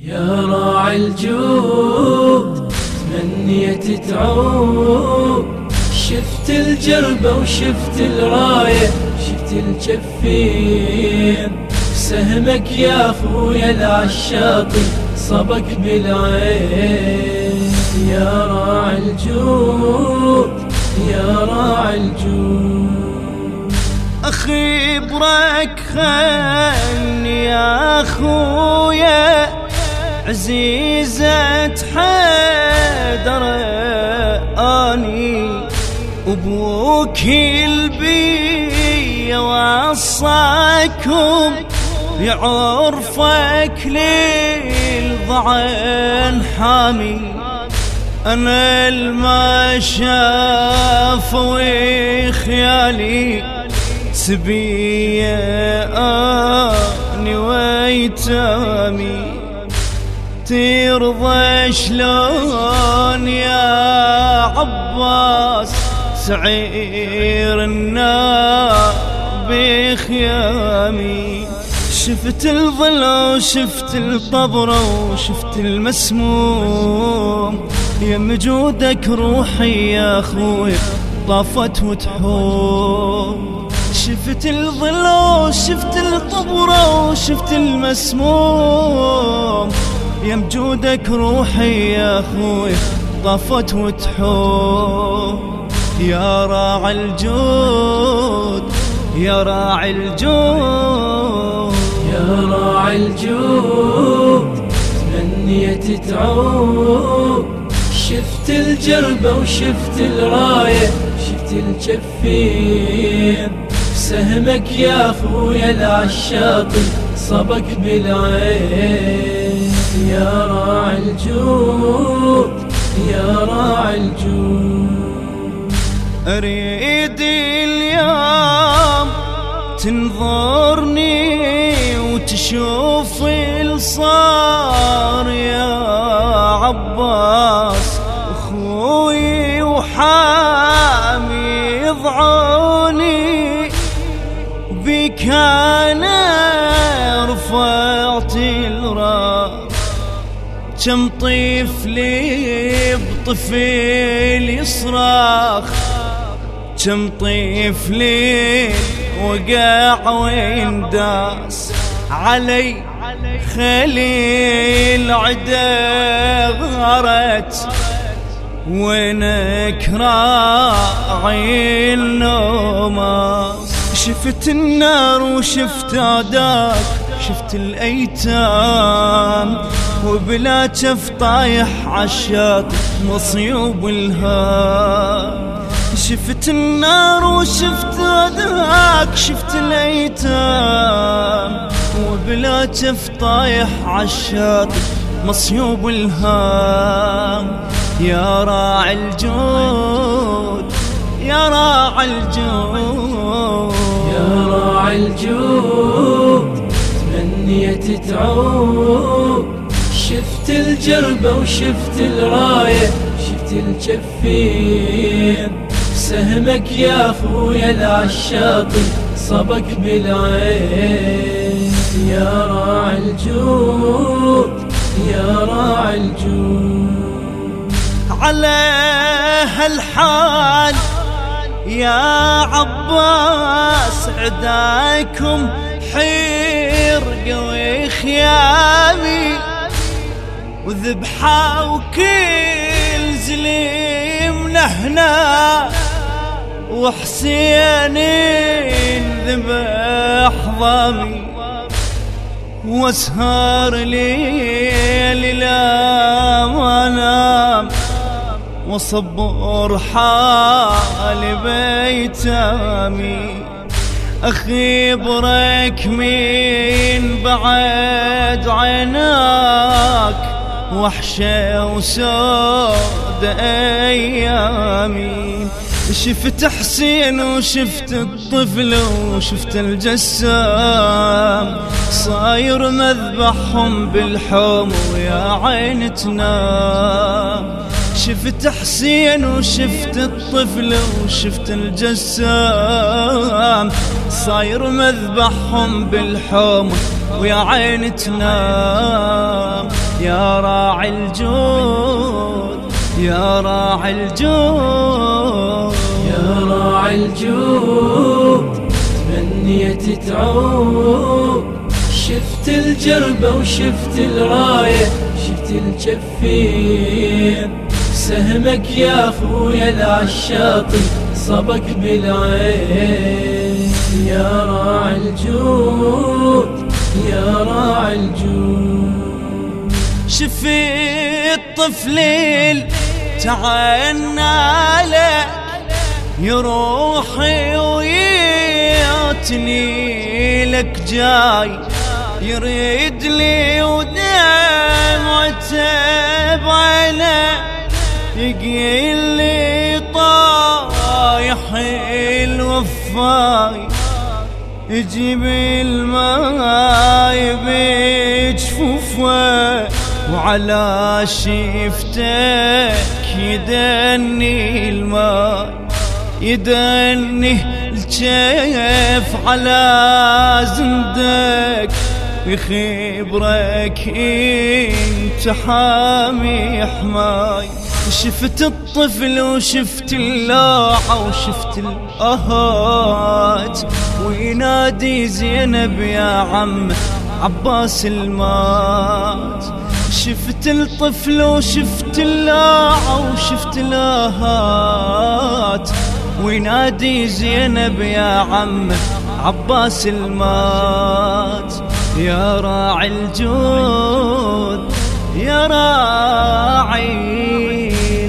يا راعي الجود تمنيت تعود شفت الجربة وشفت الراية شفت الجفين. سهمك يا أخويا العشاطي صبك بالعين. يا راعي الجود يا راعي الجود. أخي برك خلني يا اخويا عزيزة حيدر آني. أبوك البي وصاكم بعرفك للضعن حامي. أنا الما شاف وخيالي سبية آني ويتامي. ترضى شلون يا عباس؟ سعير النار بخيامي شفت الظل وشفت القبر وشفت المسموم. يا مجودك روحي يا أخوي طافت وتحوم. شفت الظل وشفت القبر وشفت المسموم. يا مجودك روحي يا أخوي طفت وتحوم. يا راعي الجود يا راعي الجود. يا راعي الجود تمنيت تعود شفت الجربة وشفت الراية شفت الجفين. سهمك يا اخويا العشاطي صبك بالعين. يا راعي الجود يا راعي الجود. أريد اليوم تنظرني وتشوف الصار يا عباس. أخوي وحامي ضعوني بك أنا الراس كم طفلي بطفل يصرخ. كم طفلي وقع وينداس. علي خليل عدا غارت وينك راعي النوماس؟ شفت النار وشفت عداك شفت الأيتام. وبلا جف طايح عالشاط مصيوب الهام شفت النار وشفت عداك شفت الأيتام. وبلا جف طايح عالشاط مصيوب الهام يا راعي الجود يا راعي الجود. يا راعي الجود تمنيت تعود. شفت الجربة وشفت الراية شفت الجفين. سهمك يا أخويا العشاطي صبك بالعين. يا راعي الجود يا راعي الجود. على هالحال يا عباس عداكم حير قوي خيامي. وذبحة وكل زليم نهنا وحسين ذبح ضامي واسهر ليل لا ما نام وصبر حال بيتامي أخي برك من بعد عيناك وحشة وسود أيامي. شفت حسين وشفت الطفل وشفت الجسام. صاير مذبحهم بالحوم ويا عين تنام. شفت حسين وشفت الطفل وشفت الجسام. صاير مذبحهم بالحوم ويا عين تنام. راعي الجود يا راعي الجود. يا راعي الجود تمنيت تعود شفت الجربة وشفت الراية شفت الجفين. سهمك يا اخويا العشاطي صبك بالعين. يا راعي الجود يا راعي الجود. شفيت طفليل تعنا لك يروحي وياتني لك جاي. يريد لي ودمعته بعينه يقيل لي طايح الوفاي. يجيب الماي وعلى شفتك يدني الماي يدني الجيف على زندك. بخبرك انت حامي حماي. شفت الطفل وشفت اللوعة وشفت الأهات. وينادي زينب يا عم عباس المات. شفت الطفل وشفت اللوعة وشفت الأهات. وينادي زينب يا عم عباس المات. يا راعي الجود يا راعي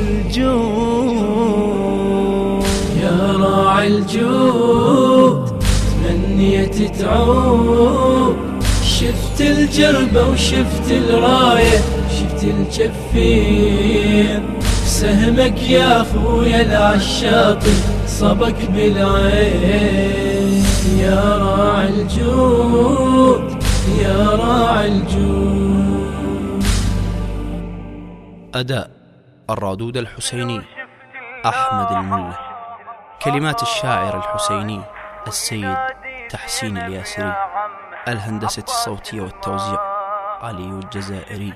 الجود. يا راعي الجود تمنيت تعود شفت الجربة وشفت الراية شفت الجفين. سهمك يا أخويا العشاطي صبك بالعين. يا راعي الجود يا راعي الجود. أداء الرادود الحسيني أحمد الملة كلمات الشاعر الحسيني السيد تحسين الياسري. الهندسة الصوتية والتوزيع علي الجزائري.